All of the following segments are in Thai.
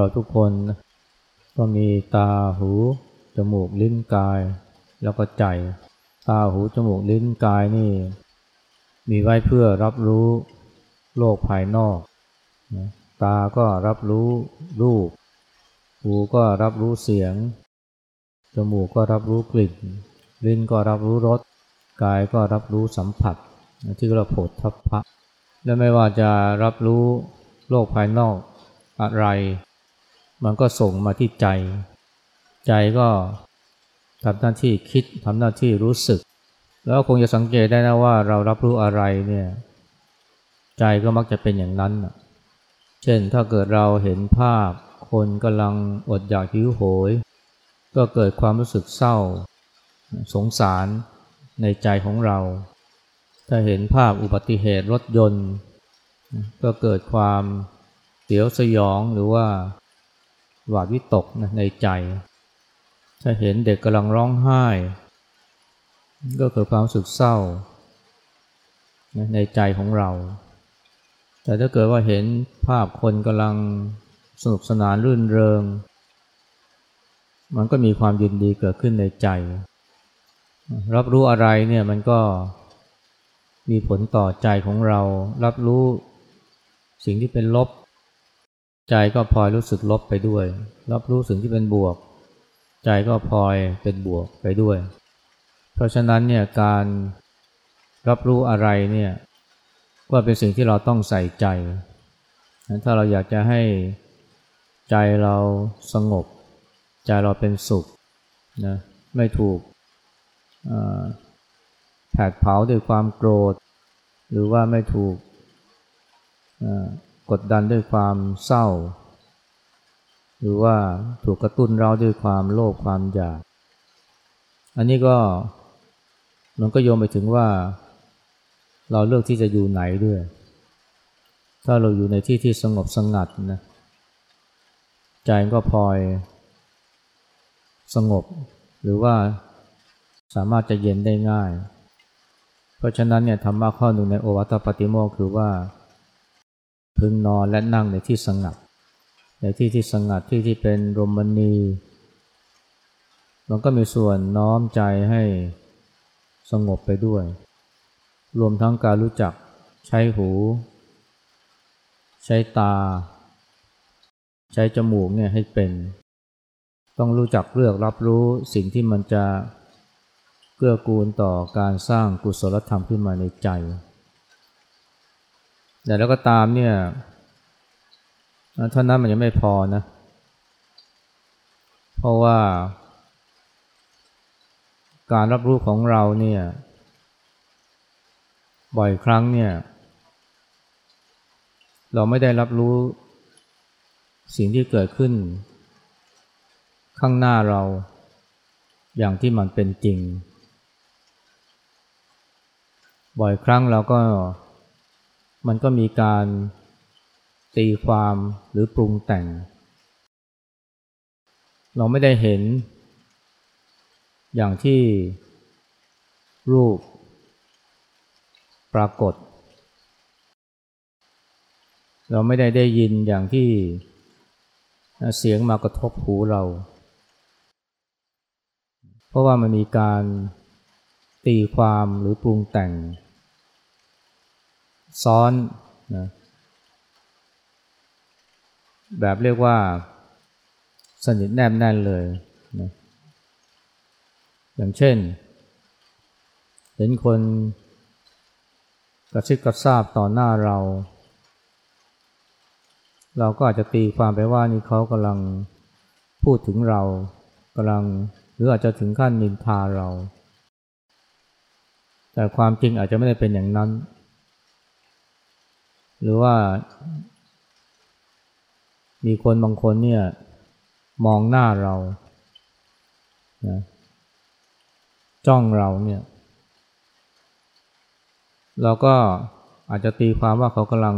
เราทุกคนก็มีตาหู จมูกลิ้นกาย แล้วก็ใจ ตาหูจมูกลิ้นกายนี่ มีไว้เพื่อรับรู้โลกภายนอก ตาก็รับรู้รูป หูก็รับรู้เสียง จมูกก็รับรู้กลิ่น ลิ้นก็รับรู้รส กายก็รับรู้สัมผัส ที่เราโผฏทัพพะและไม่ว่าจะรับรู้โลกภายนอกอะไร มันก็ส่งมาที่ใจ ใจก็ทำหน้าที่คิดทำหน้าที่รู้สึก แล้วคงจะสังเกตได้นะว่าเรารับรู้อะไรเนี่ยใจก็มักจะเป็นอย่างนั้น เช่นถ้าเกิดเราเห็นภาพ คนกำลังอดอยากหิวโหย ก็เกิดความรู้สึกเศร้า สงสารในใจของเรา ถ้าเห็นภาพอุบัติเหตุรถยนต์ ก็เกิดความเสียวสยองหรือว่า หวาดวิตกในใจ ถ้าเห็นเด็กกำลังร้องไห้ ก็เกิดความสึกเศร้าในใจของเรา แต่ถ้าเกิดว่าเห็นภาพคนกำลังสนุกสนานรื่นเริง มันก็มีความยินดีเกิดขึ้นในใจ รับรู้อะไรเนี่ยมันก็มีผลต่อใจของเรา รับรู้สิ่งที่เป็นลบ ใจก็พลอยรู้สึกลบไปด้วย รับรู้สิ่งที่เป็นบวก ใจก็พลอยเป็นบวกไปด้วย เพราะฉะนั้นเนี่ยการรับรู้อะไรเนี่ยว่าเป็นสิ่งที่เราต้องใส่ใจ ถ้าเราอยากจะให้ใจเราสงบ ใจเราเป็นสุขนะไม่ถูกแผดเผาด้วยความโกรธ หรือว่าไม่ถูก กดดันด้วยความเศร้า หรือว่าถูกกระตุ้นเราด้วยความโลภความอยาก อันนี้ก็มันก็โยงไปถึงว่า เราเลือกที่จะอยู่ไหนด้วย ถ้าเราอยู่ในที่ที่สงบสงัดนะใจก็พลอยสงบ หรือว่าสามารถจะเย็นได้ง่าย เพราะฉะนั้นเนี่ยธรรมะข้อหนึ่งในโอวัตปฏิโมกคือว่า พึงนอนและนั่งในที่สงัด ในที่ที่สงัดที่ที่เป็นรมณี มันก็มีส่วนน้อมใจให้สงบไปด้วย รวมทั้งการรู้จักใช้หู ใช้ตา ใช้จมูกเนี่ยให้เป็น ต้องรู้จักเลือกรับรู้สิ่งที่มันจะเกื้อกูลต่อการสร้างกุศลธรรมขึ้นมาในใจ แต่แล้วก็ตามเนี่ยเท่านั้นมันยังไม่พอนะ เพราะว่า การรับรู้ของเราเนี่ย บ่อยครั้งเนี่ย เราไม่ได้รับรู้สิ่งที่เกิดขึ้น ข้างหน้าเราอย่างที่มันเป็นจริง บ่อยครั้งเราก็ มันก็มีการตีความหรือปรุงแต่ง เราไม่ได้เห็น อย่างที่รูปปรากฏ เราไม่ได้ได้ยินอย่างที่เสียงมากระทบหูเรา เพราะว่ามันมีการตีความหรือปรุงแต่ง ซ้อนนะแบบเรียกว่าสนิทแนบแน่นเลยนะอย่างเช่น เห็นคนกระชิดกระซาบต่อหน้าเรา เราก็อาจจะตีความไปว่านี่เขากำลังพูดถึงเรากำลังหรืออาจจะถึงขั้นนินทาเรา แต่ความจริงอาจจะไม่ได้เป็นอย่างนั้น หรือว่า มีคนบางคนเนี่ย มองหน้าเรานะจ้องเราเนี่ย เราก็อาจจะตีความว่าเขากำลัง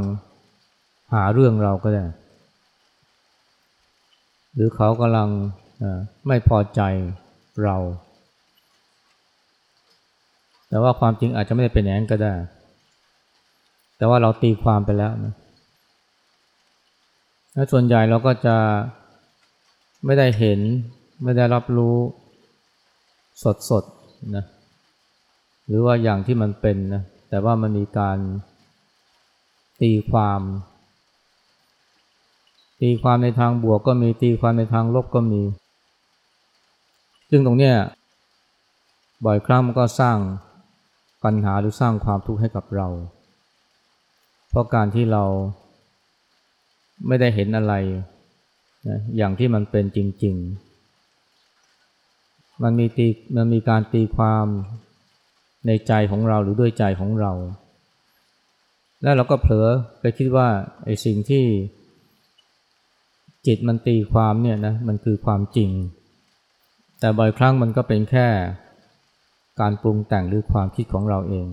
หาเรื่องเราก็ได้ หรือเขากำลังไม่พอใจเรา แต่ว่าความจริงอาจจะไม่ได้เป็นอย่างนั้นก็ได้ แต่ว่าเราตีความไปแล้วนะและส่วนใหญ่เราก็จะไม่ได้เห็น ไม่ได้รับรู้สดๆนะหรือว่าอย่างที่มันเป็นนะแต่ว่ามันมีการตีความ ตีความในทางบวกก็มีตีความในทางลบก็มี ซึ่งตรงเนี้ยบ่อยครั้งมันก็สร้างปัญหาหรือสร้างความทุกข์ให้กับเรา เพราะการที่เราไม่ได้เห็นอะไรนะอย่างที่มันเป็นจริง ๆ มันมีตีมันมีการตีความในใจของเราหรือด้วยใจของเรา แล้วเราก็เผลอไปคิดว่าไอ้สิ่งที่จิตมันตีความเนี่ยนะมันคือความจริง แต่บ่อยครั้งมันก็เป็นแค่การปรุงแต่งหรือความคิดของเราเอง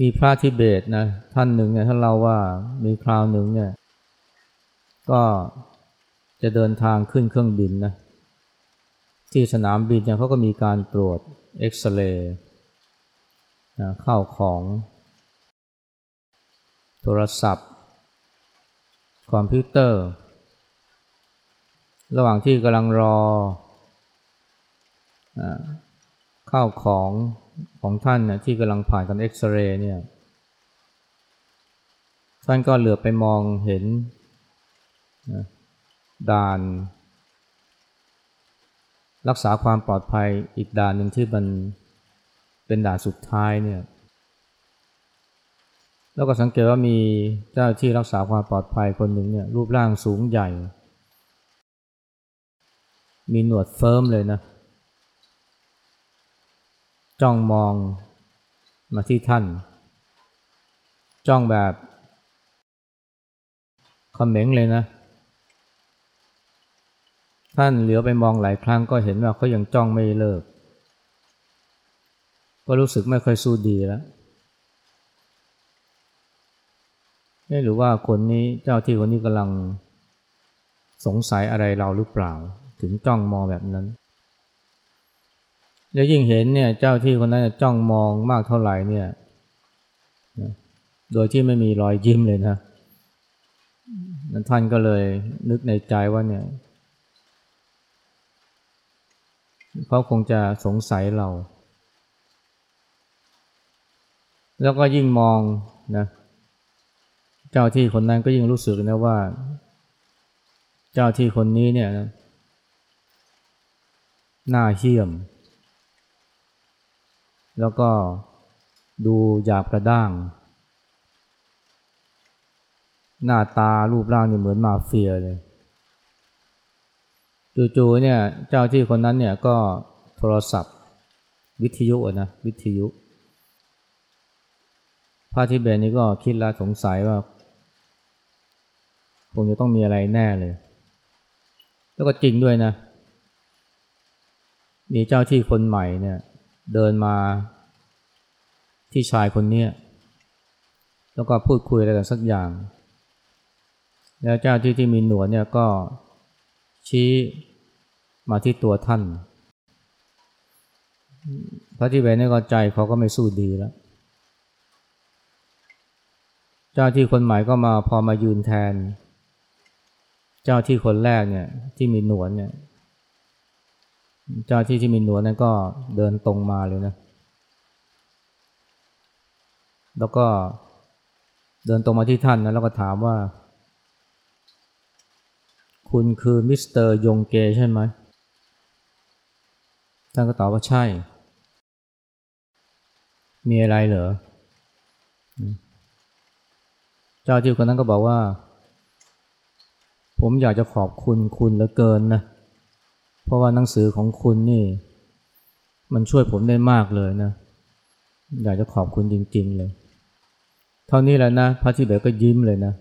มีพระทิเบตนะท่านหนึ่งเนี่ยท่านเล่าว่ามีคราวหนึ่งเนี่ย ก็จะเดินทางขึ้นเครื่องบินนะที่สนามบินเนี่ยเขาก็มีการตรวจเอ็กซเรย์นะเข้าของ โทรศัพท์ คอมพิวเตอร์ ระหว่างที่กำลังรอ ข้าวของของท่านนะที่กำลังผ่านการเอ็กซเรย์เนี่ยท่านก็เหลือไปมองเห็นด่าน รักษาความปลอดภัยอีกด่านหนึ่งที่มันเป็นด่านสุดท้ายเนี่ยแล้วก็สังเกตว่ามีเจ้าที่รักษาความปลอดภัยคนหนึ่งเนี่ยรูปร่างสูงใหญ่ มีหนวดเฟิร์มเลยนะ จ้องมองมาที่ท่าน จ้องแบบคอมเมงเลยนะ ท่านเหลียวไปมองหลายครั้งก็เห็นว่าเขายังจ้องไม่เลิก ก็รู้สึกไม่ค่อยสู้ดีแล้วไม่รู้ว่าคนนี้เจ้าที่คนนี้กำลังสงสัยอะไรเราหรือเปล่า ถึงจ้องมองแบบนั้น แล้วยิ่งเห็นเนี่ยเจ้าที่คนนั้นจ้องมองมากเท่าไหร่เนี่ยโดยที่ไม่มีรอยยิ้มเลยนะนั้นท่านก็เลยนึกในใจว่าเนี่ยเขาคงจะสงสัยเรา แล้วก็ยิ่งมองนะเจ้าที่คนนั้นก็ยิ่งรู้สึกนะว่า เจ้าที่คนนี้เนี่ยนะหน้าเหี้ยม แล้วก็ดูหยาบกระด้าง หน้าตารูปร่างนี่เหมือนมาเฟียเลยจู่ๆเนี่ยเจ้าที่คนนั้นเนี่ยก็โทรศัพท์ วิทยุนะวิทยุพระทิเบนนี่ก็คิดแล้วสงสัยว่าคงจะต้องมีอะไรแน่เลย แล้วก็จริงด้วยนะ มีเจ้าที่คนใหม่เนี่ย เดินมา ที่ชายคนนี้แล้วก็พูดคุยอะไรกันสักอย่าง แล้วเจ้าที่ที่มีหนวดเนี่ยก็ชี้มาที่ตัวท่าน พระที่เวนนี่ก็ใจเขาก็ไม่สู้ดีแล้ว เจ้าที่คนใหม่ก็มาพอมายืนแทน เจ้าที่คนแรกเนี่ยที่มีหนวดเนี่ย เจ้าที่ที่มีหนวดนั่นก็เดินตรงมาเลยนะ แล้วก็เดินตรงมาที่ท่านนะแล้วก็ถามว่า คุณคือมิสเตอร์ยงเกใช่ไหม ท่านก็ตอบว่าใช่ มีอะไรเหรอ เจ้าที่คนนั้นก็บอกว่า ผมอยากจะขอบคุณคุณเหลือเกินนะ เพราะว่าหนังสือของคุณนี่ มันช่วยผมได้มากเลยนะ อยากจะขอบคุณจริง ๆ เลย เท่านี้แหละนะพระที่เบก็ยิ้มเลยนะ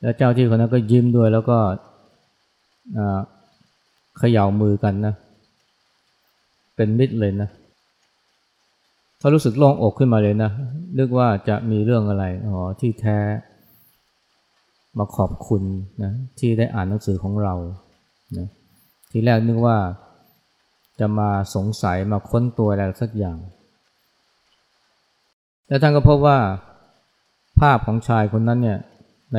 แล้วเจ้าที่คนนั้นก็ยิ้มด้วยแล้วก็เขย่ามือกันนะ เป็นมิตรเลยนะเขารู้สึกโล่งอกขึ้นมาเลยนะนึกว่าจะมีเรื่องอะไรอ๋อที่แท้ มาขอบคุณนะที่ได้อ่านหนังสือของเรานะทีแรกนึกว่าจะมาสงสัยมาค้นตัวอะไรสักอย่าง แล้วท่านก็พบว่าภาพของชายคนนั้นเนี่ยใน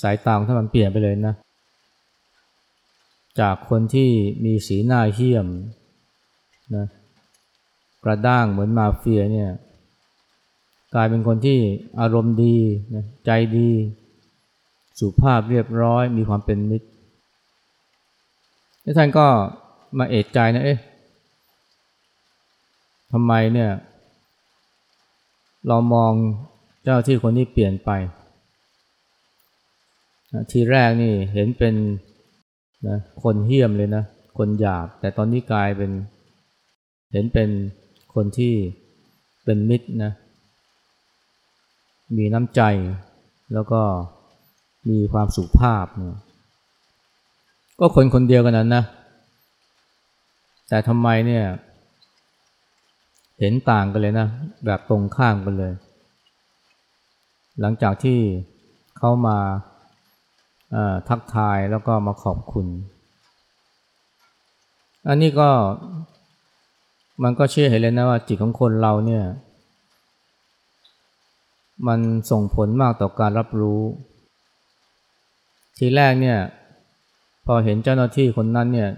สายตาของท่านมันเปลี่ยนไปเลยนะ จากคนที่มีสีหน้าเหี้ยมนะกระด้างเหมือนมาเฟียเนี่ยกลายเป็นคนที่อารมณ์ดีนะใจดี สุภาพเรียบร้อย มีความเป็นมิตรแล้วท่านก็มาเอกใจนะเอ๊ะทำไมเนี่ย เรามองเจ้าที่คนนี้เปลี่ยนไป ทีแรกนี่เห็นเป็นนะคนเหี้ยมเลยนะ คนหยาบ แต่ตอนนี้กลายเป็น เห็นเป็นคนที่เป็นมิตรนะ มีน้ำใจ แล้วก็มีความสุภาพนะก็คนคนเดียวกันนั้นนะ แต่ทำไมเนี่ย เห็นต่างกันเลยนะ แบบตรงข้ามกันเลย หลังจากที่เขามาทักทายแล้วก็มาขอบคุณ อันนี้ก็มันก็เชื่อเห็นเลยนะว่าจิตของคนเราเนี่ย มันส่งผลมากต่อการรับรู้ ทีแรกเนี่ย พอเห็นเจ้าหน้าที่คนนั้นเนี่ย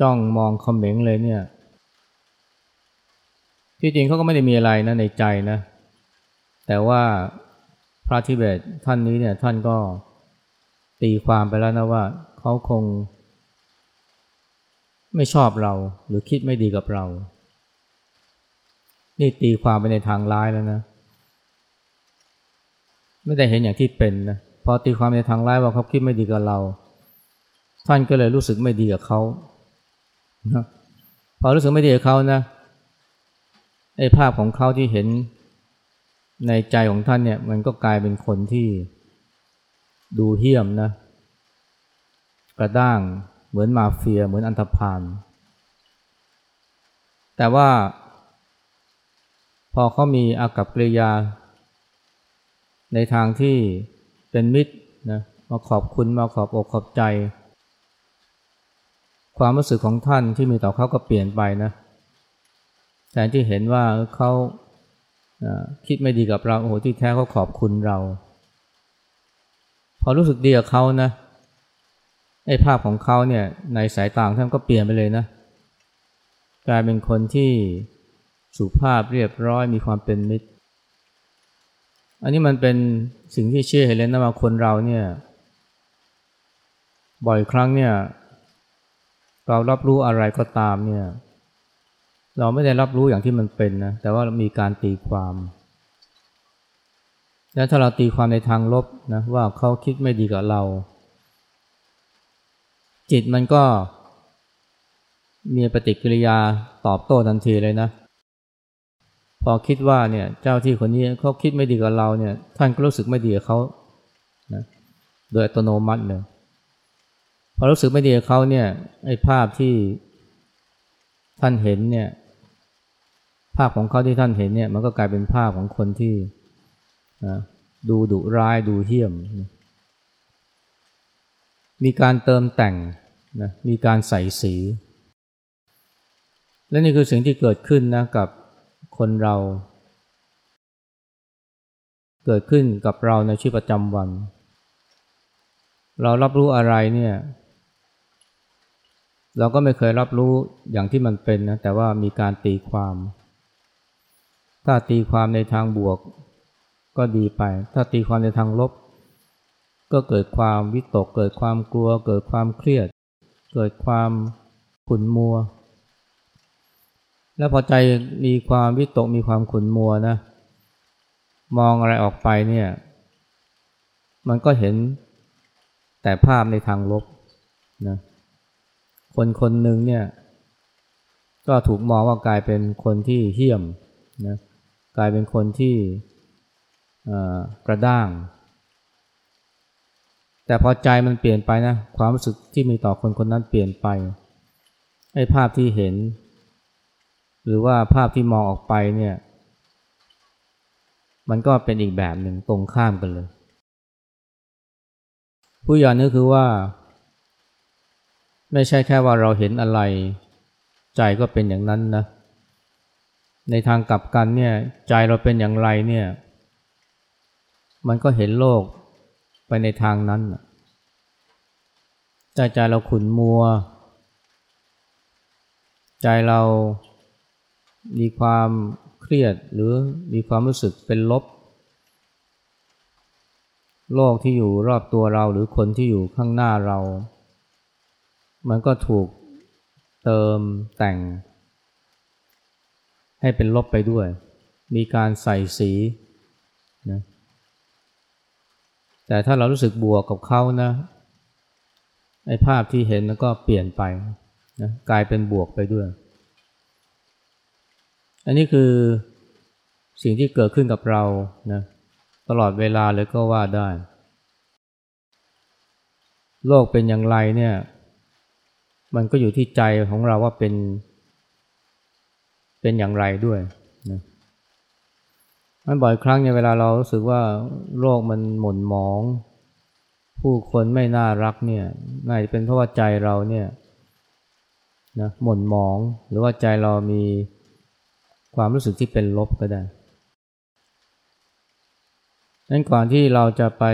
จ้องมองคอมเมงเลยเนี่ย ที่จริงเขาก็ไม่ได้มีอะไรนะในใจนะ แต่ว่าพระทิเบตท่านนี้เนี่ยท่านก็ตีความไปแล้วนะว่าเขาคง ไม่ชอบเราหรือคิดไม่ดีกับเรา นี่ตีความไปในทางร้ายแล้วนะ ไม่ได้เห็นอย่างที่เป็นนะพอตีความในทางร้ายว่าเขาคิดไม่ดีกับเรา ท่านก็เลยรู้สึกไม่ดีกับเขานะพอรู้สึกไม่ดีกับเขานะ ไอ้ภาพของเขาที่เห็นในใจของท่านเนี่ย มันก็กลายเป็นคนที่ดูเหี้ยมนะ กระด้างเหมือนมาเฟีย เหมือนอันธพาลแต่ว่า พอเขามีอากับกริยา ในทางที่เป็นมิตรนะมาขอบคุณมาขอบอกขอบใจ ความรู้สึกของท่านที่มีต่อเขาก็เปลี่ยนไปนะ แทนที่เห็นว่าเขาคิดไม่ดีกับเราโอ้โหที่แท้เขาขอบคุณเรา พอรู้สึกดีกับเขานะไอ้ภาพของเขาเนี่ยในสายตาท่านก็เปลี่ยนไปเลยนะ กลายเป็นคนที่สุภาพเรียบร้อยมีความเป็นมิตร อันนี้มันเป็นสิ่งที่เชื่อเห็นเลยนะว่าคนเราเนี่ยบ่อยครั้งเนี่ยเรารับรู้อะไรก็ตามเนี่ย เราไม่ได้รับรู้อย่างที่มันเป็นนะแต่ว่ามีการตีความ และถ้าเราตีความในทางลบนะว่าเขาคิดไม่ดีกับเรา จิตมันก็มีปฏิกิริยาตอบโต้ทันทีเลยนะ พอคิดว่าเนี่ยเจ้าที่คนนี้เขาคิดไม่ดีกับเราเนี่ยท่านก็รู้สึกไม่ดีกับเขานะโดยอัตโนมัติเลยพอรู้สึกไม่ดีกับเขาเนี่ยไอ้ภาพที่ท่านเห็นเนี่ย ภาพของเขาที่ท่านเห็นเนี่ยมันก็กลายเป็นภาพของคนที่นะดูดุร้ายดูเหี้ยมนะมีการเติมแต่งนะมีการใส่สี และนี่คือสิ่งที่เกิดขึ้นนะกับคนเรา เกิดขึ้นกับเราในชีวิตประจำวัน เรารับรู้อะไรเนี่ยเราก็ไม่เคยรับรู้อย่างที่มันเป็นนะแต่ว่ามีการตีความ ถ้าตีความในทางบวกก็ดีไป ถ้าตีความในทางลบ ก็เกิดความวิตก เกิดความกลัว เกิดความเครียด เกิดความขุ่นมัว แล้วพอใจมีความวิตกมีความขุ่นมัวนะ มองอะไรออกไปเนี่ย มันก็เห็นแต่ภาพในทางลบนะคนคนหนึ่งเนี่ย ก็ถูกมองว่ากลายเป็นคนที่เหี้ยมนะ กลายเป็นคนที่กระด้าง แต่พอใจมันเปลี่ยนไปนะ ความรู้สึกที่มีต่อคนคนนั้นเปลี่ยนไปไอ้ภาพที่เห็น หรือว่าภาพที่มองออกไปเนี่ย มันก็เป็นอีกแบบหนึ่งตรงข้ามกันเลย ผู้ยานนี่คือว่า ไม่ใช่แค่ว่าเราเห็นอะไร ใจก็เป็นอย่างนั้นนะ ในทางกลับกันเนี่ยใจเราเป็นอย่างไรเนี่ยมันก็เห็นโลกไปในทางนั้นใจใจเราขุนมัว ใจเรามีความเครียดหรือมีความรู้สึกเป็นลบ โลกที่อยู่รอบตัวเราหรือคนที่อยู่ข้างหน้าเรา มันก็ถูกเติมแต่ง ให้เป็นลบไปด้วย มีการใส่สีนะแต่ถ้าเรารู้สึกบวกกับเขานะไอ้ภาพที่เห็นแล้วก็เปลี่ยนไปนะกลายเป็นบวกไปด้วย อันนี้คือสิ่งที่เกิดขึ้นกับเรานะตลอดเวลาเลยก็ว่าได้ โลกเป็นอย่างไรเนี่ย มันก็อยู่ที่ใจของเราว่าเป็น เป็นอย่างไรด้วยนะมันบ่อยครั้งเนี่ยเวลาเรารู้สึกว่าโลกมันหม่นหมอง ผู้คนไม่น่ารักเนี่ยน่าจะเป็นเพราะว่าใจเราเนี่ยนะหม่นหมอง หรือว่าใจเรามีความรู้สึกที่เป็นลบก็ได้นั้นก่อนที่เราจะไป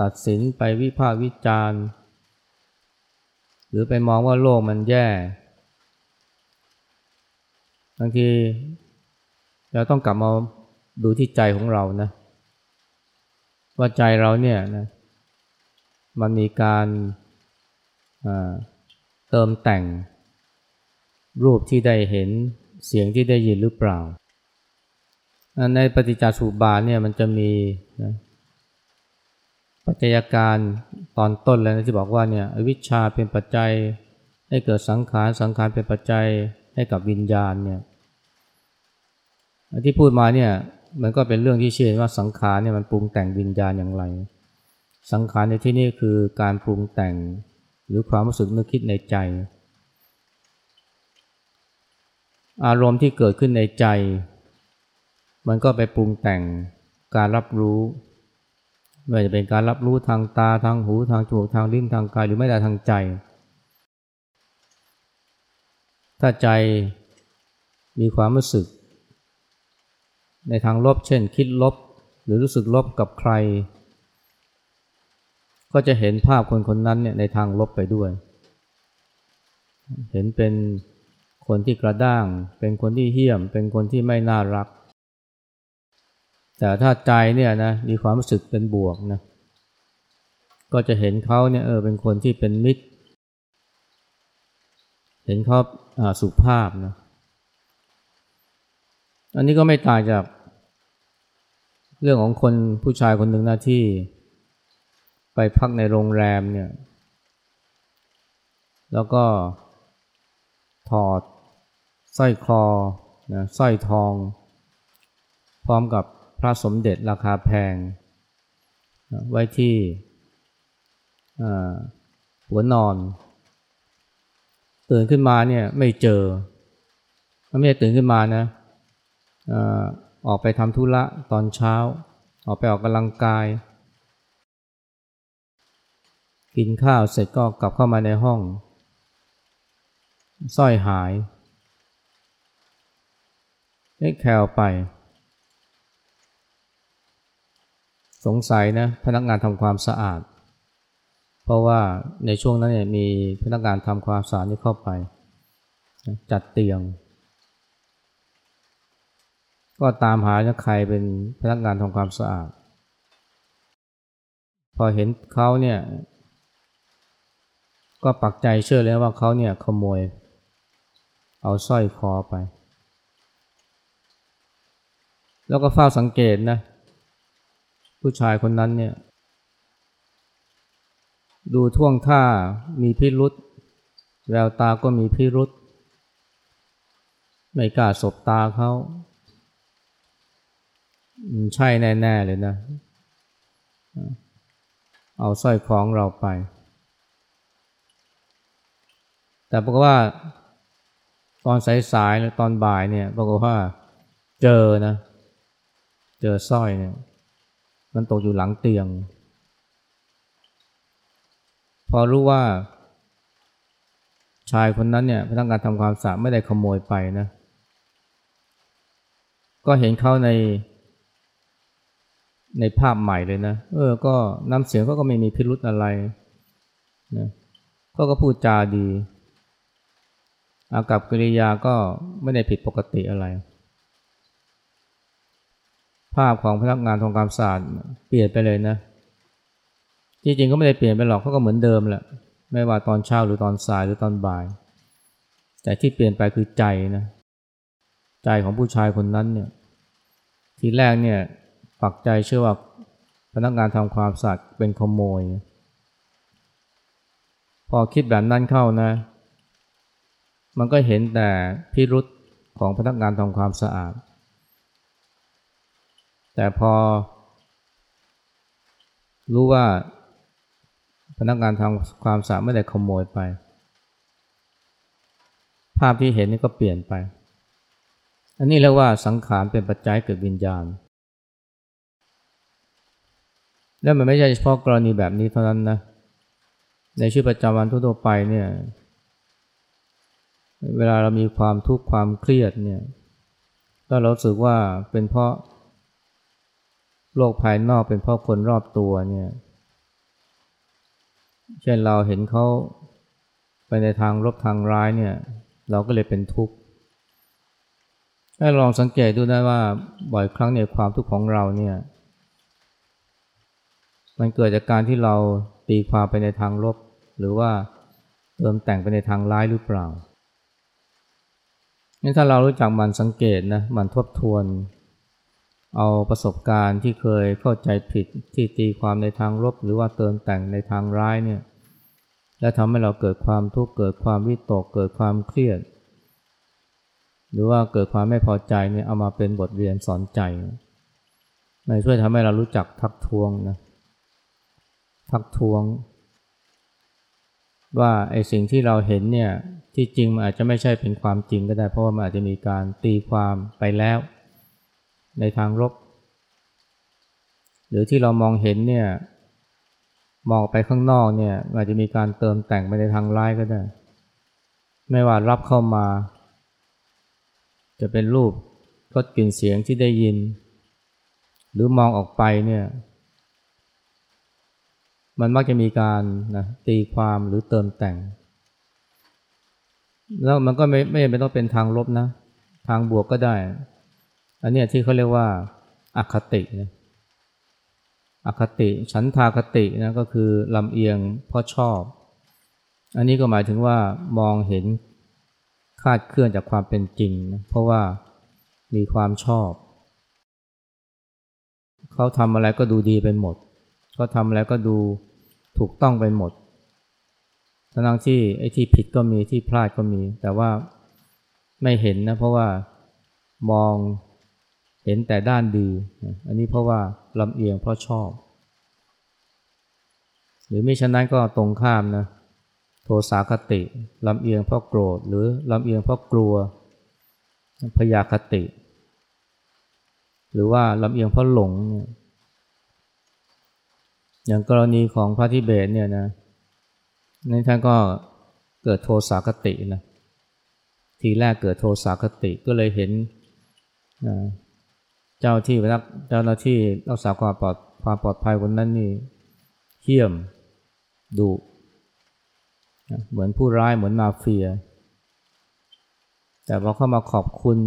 ตัดสินไปวิพากษ์วิจารณ์ หรือไปมองว่าโลกมันแย่ บางทีเราต้องกลับมาดูที่ใจของเรานะ ว่าใจเราเนี่ยนะมันมีการเติมแต่ง รูปที่ได้เห็นเสียงที่ได้ยินหรือเปล่า ในปฏิจจสุบาทเนี่ยมันจะมีนะปัจจัยการตอนต้นแล้วนะที่บอกว่าเนี่ยวิชาเป็นปัจจัยให้เกิดสังขารสังขารเป็นปัจจัยให้กับวิญญาณเนี่ย ที่พูดมาเนี่ยมันก็เป็นเรื่องที่เชื่อว่าสังขารเนี่ยมันปรุงแต่งวิญญาณอย่างไร สังขารในที่นี้คือการปรุงแต่งหรือความรู้สึกนึกคิดในใจ อารมณ์ที่เกิดขึ้นในใจ มันก็ไปปรุงแต่งการรับรู้ไม่ว่าจะเป็นการรับรู้ทางตาทางหูทางจมูกทางลิ้นทางกายหรือไม่แต่ทางใจ ถ้าใจมีความรู้สึก ในทางลบเช่นคิดลบ หรือรู้สึกลบกับใคร ก็จะเห็นภาพคนคนนั้นเนี่ยในทางลบไปด้วย เห็นเป็นคนที่กระด้าง เป็นคนที่เหี้ยม เป็นคนที่ไม่น่ารัก แต่ถ้าใจเนี่ยนะมีความรู้สึกเป็นบวกนะก็จะเห็นเขาเนี่ยเออเป็นคนที่เป็นมิตร เห็นเขาสุภาพนะ อันนี้ก็ไม่ต่างจากเรื่องของคนผู้ชายคนหนึ่งหนะที่ ไปพักในโรงแรมเนี่ย แล้วก็ถอดสร้อยคอนะสร้อยทอง พร้อมกับพระสมเด็จราคาแพงนะไว้ที่หัวนอน ตื่นขึ้นมาเนี่ยไม่เจอไม่ได้ตื่นขึ้นมานะ ออกไปทำธุระตอนเช้า ออกไปออกกำลังกาย กินข้าวเสร็จก็กลับเข้ามาในห้องสร้อยหายเอ็กแคลไป สงสัยนะพนักงานทำความสะอาด เพราะว่าในช่วงนั้นเนี่ยมีพนักงานทำความสะอาดนี่เข้าไป จัดเตียง ก็ตามหาใครเป็นพนักงานทำความสะอาด พอเห็นเขาเนี่ย ก็ปักใจเชื่อเลยว่าเขาเนี่ยขโมย เอาสร้อยคอไป แล้วก็เฝ้าสังเกตนะ ผู้ชายคนนั้นเนี่ย ดูท่วงท่ามีพิรุษแววตาก็มีพิรุษไม่กล้าสบตาเขา ใช่แน่ ๆ เลยนะ เอาสร้อยของเราไป แต่บอกว่า ตอนสายๆหรือตอนบ่ายเนี่ยบอกว่าเจอนะ เจอสร้อยเนี่ย มันตกอยู่หลังเตียง พอรู้ว่า ชายคนนั้นเนี่ยพนักงานทำความสะอาดไม่ได้ขโมยไปนะ ก็เห็นเขาใน ในภาพใหม่เลยนะ เออ ก็น้ำเสียงก็ก็ไม่มีพิรุธอะไรนะก็ก็พูดจาดี อากับกิริยาก็ไม่ได้ผิดปกติอะไร ภาพของพนักงานทำความสะอาดเปลี่ยนไปเลยนะ จริงๆก็ไม่ได้เปลี่ยนไปหรอกเขาก็เหมือนเดิมแหละ ไม่ว่าตอนเช้าหรือตอนสายหรือตอนบ่าย แต่ที่เปลี่ยนไปคือใจนะ ใจของผู้ชายคนนั้นเนี่ย ทีแรกเนี่ย ปักใจเชื่อว่าพนักงานทำความสะอาดเป็นขโมย พอคิดแบบนั้นเข้านะ มันก็เห็นแต่พิรุษของพนักงานทำความสะอาด แต่พอ รู้ว่าพนักงานทำความสะอาดไม่ได้ขโมยไป ภาพที่เห็นนี่ก็เปลี่ยนไป อันนี้เรียกว่าสังขารเป็นปัจจัยเกิดวิญญาณ แล้วมันไม่ใช่เฉพาะกรณีแบบนี้เท่านั้นนะ ในชีวิตประจำวันทั่วๆไปเนี่ย เวลาเรามีความทุกข์ความเครียดเนี่ยถ้าเราสึกว่าเป็นเพราะโลกภายนอกเป็นเพราะคนรอบตัวเนี่ย เช่นเราเห็นเขาไปในทางลบทางร้ายเนี่ย เราก็เลยเป็นทุกข์ให้ลองสังเกตดูได้ว่าบ่อยครั้งเนี่ยความทุกข์ของเราเนี่ย มันเกิดจากการที่เราตีความไปในทางลบ หรือว่าเติมแต่งไปในทางร้ายหรือเปล่านี่ถ้าเรารู้จักมันสังเกตนะมันทบทวน เอาประสบการณ์ที่เคยเข้าใจผิดที่ตีความในทางลบ หรือว่าเติมแต่งในทางร้ายเนี่ยและทำให้เราเกิดความทุกข์เกิดความวิตกเกิดความเครียด หรือว่าเกิดความไม่พอใจเนี่ยเอามาเป็นบทเรียนสอนใจมันช่วยทำให้เรารู้จักทักท้วงนะ ทักท้วง ว่าไอ้สิ่งที่เราเห็นเนี่ยที่จริงมันอาจจะไม่ใช่เป็นความจริงก็ได้ เพราะว่ามันอาจจะมีการตีความไปแล้ว ในทางลบหรือที่เรามองเห็นเนี่ยมองไปข้างนอกเนี่ยอาจจะมีการเติมแต่งไปในทางร้ายก็ได้ ไม่ว่ารับเข้ามา จะเป็นรูปรสกลิ่นเสียงที่ได้ยิน หรือมองออกไปเนี่ย มันมักจะมีการนะตีความหรือเติมแต่ง แล้วมันก็ไม่ไม่ต้องเป็นทางลบนะ ทางบวกก็ได้ อันนี้ที่เขาเรียกว่าอาคตินะอคติฉันทาคตินะก็คือลำเอียงเพราะชอบ อันนี้ก็หมายถึงว่ามองเห็นคาดเคลื่อนจากความเป็นจริงนะเพราะว่ามีความชอบ เขาทำอะไรก็ดูดีไปหมด เขาทำอะไรก็ดูถูกต้องไปหมด ทั้งที่ไอ้ที่ผิดก็มีที่พลาดก็มี แต่ว่าไม่เห็นนะเพราะว่ามองเห็นแต่ด้านดี อันนี้เพราะว่าลำเอียงเพราะชอบ หรือไม่ฉะนั้นก็ตรงข้ามนะโทสาคติลำเอียงเพราะโกรธ หรือลำเอียงเพราะกลัวพยาคติ หรือว่าลำเอียงเพราะหลงเนี่ย อย่างกรณีของพระทิเบตเนี่ยนะในท่านก็เกิดโทสาคตินะทีแรกเกิดโทสาคติก็เลยเห็นนะเจ้าที่รักเจ้าหน้าที่รักษาความปลอดความปลอดภัยคนนั้นนี่เขี่ยมดุเหมือนผู้ร้ายเหมือนมาเฟีย แต่พอเข้ามาขอบคุณ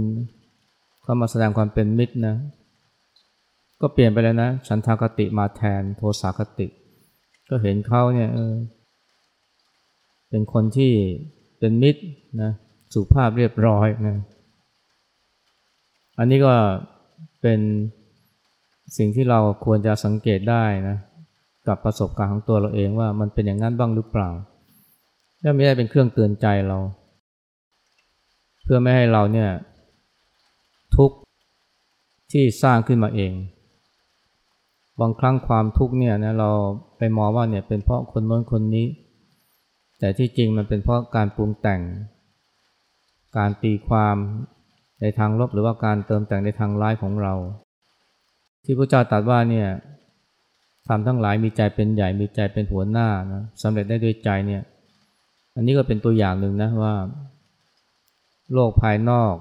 เข้ามาแสดงความเป็นมิตรนะ ก็เปลี่ยนไปแล้วนะ ฉันทากติมาแทนโทสาคติ ก็เห็นเขาเนี่ยเออเป็นคนที่เป็นมิตรนะสุภาพเรียบร้อยนะอันนี้ก็เป็นสิ่งที่เราควรจะสังเกตได้นะกับประสบการณ์ของตัวเราเองว่ามันเป็นอย่างนั้นบ้างหรือเปล่าถ้าไม่ได้เป็นเครื่องเตือนใจเรา เพื่อไม่ให้เราเนี่ยทุกข์ที่สร้างขึ้นมาเอง บางครั้งความทุกข์เนี่ยนะเราไปมองว่าเนี่ยเป็นเพราะคนโน้นคนนี้ แต่ที่จริงมันเป็นเพราะการปรุงแต่ง การตีความในทางลบหรือว่าการเติมแต่งในทางร้ายของเรา ที่พระเจ้าตรัสว่าเนี่ยทำทั้งหลายมีใจเป็นใหญ่มีใจเป็นหัวหน้านะสำเร็จได้ด้วยใจเนี่ย อันนี้ก็เป็นตัวอย่างหนึ่งนะว่า โลกภายนอก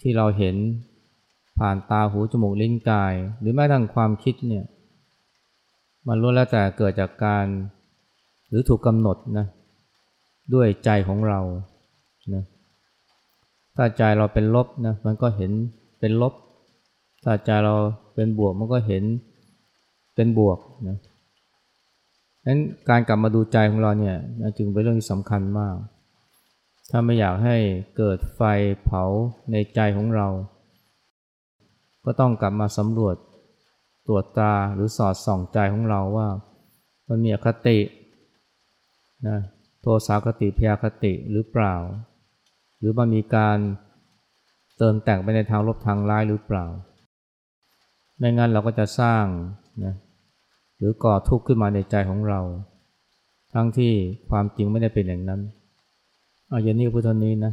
ที่เราเห็น ผ่านตาหูจมูกลิ้นกาย หรือแม้ทั่งความคิดเนี่ยมันล้วนแล้วแต่เกิดจากการหรือถูกกำหนดนะด้วยใจของเรานะถ้าใจเราเป็นลบนะมันก็เห็นเป็นลบ ถ้าใจเราเป็นบวกมันก็เห็นเป็นบวกนะนั้นการกลับมาดูใจของเราเนี่ยจึงเป็นเรื่องที่สำคัญมาก ถ้าไม่อยากให้เกิดไฟเผาในใจของเรา ก็ต้องกลับมาสำรวจตรวจตาหรือสอดส่องใจของเราว่า มันมีอคตินะโทสาคติพยาคติหรือเปล่า หรือมันมีการเติมแต่งไปในทางลบทางร้ายหรือเปล่า ไม่งั้นเราก็จะสร้างนะหรือก่อทุกข์ขึ้นมาในใจของเรา ทั้งที่ความจริงไม่ได้เป็นอย่างนั้น เอาอย่างนี้พุทธนี้นะ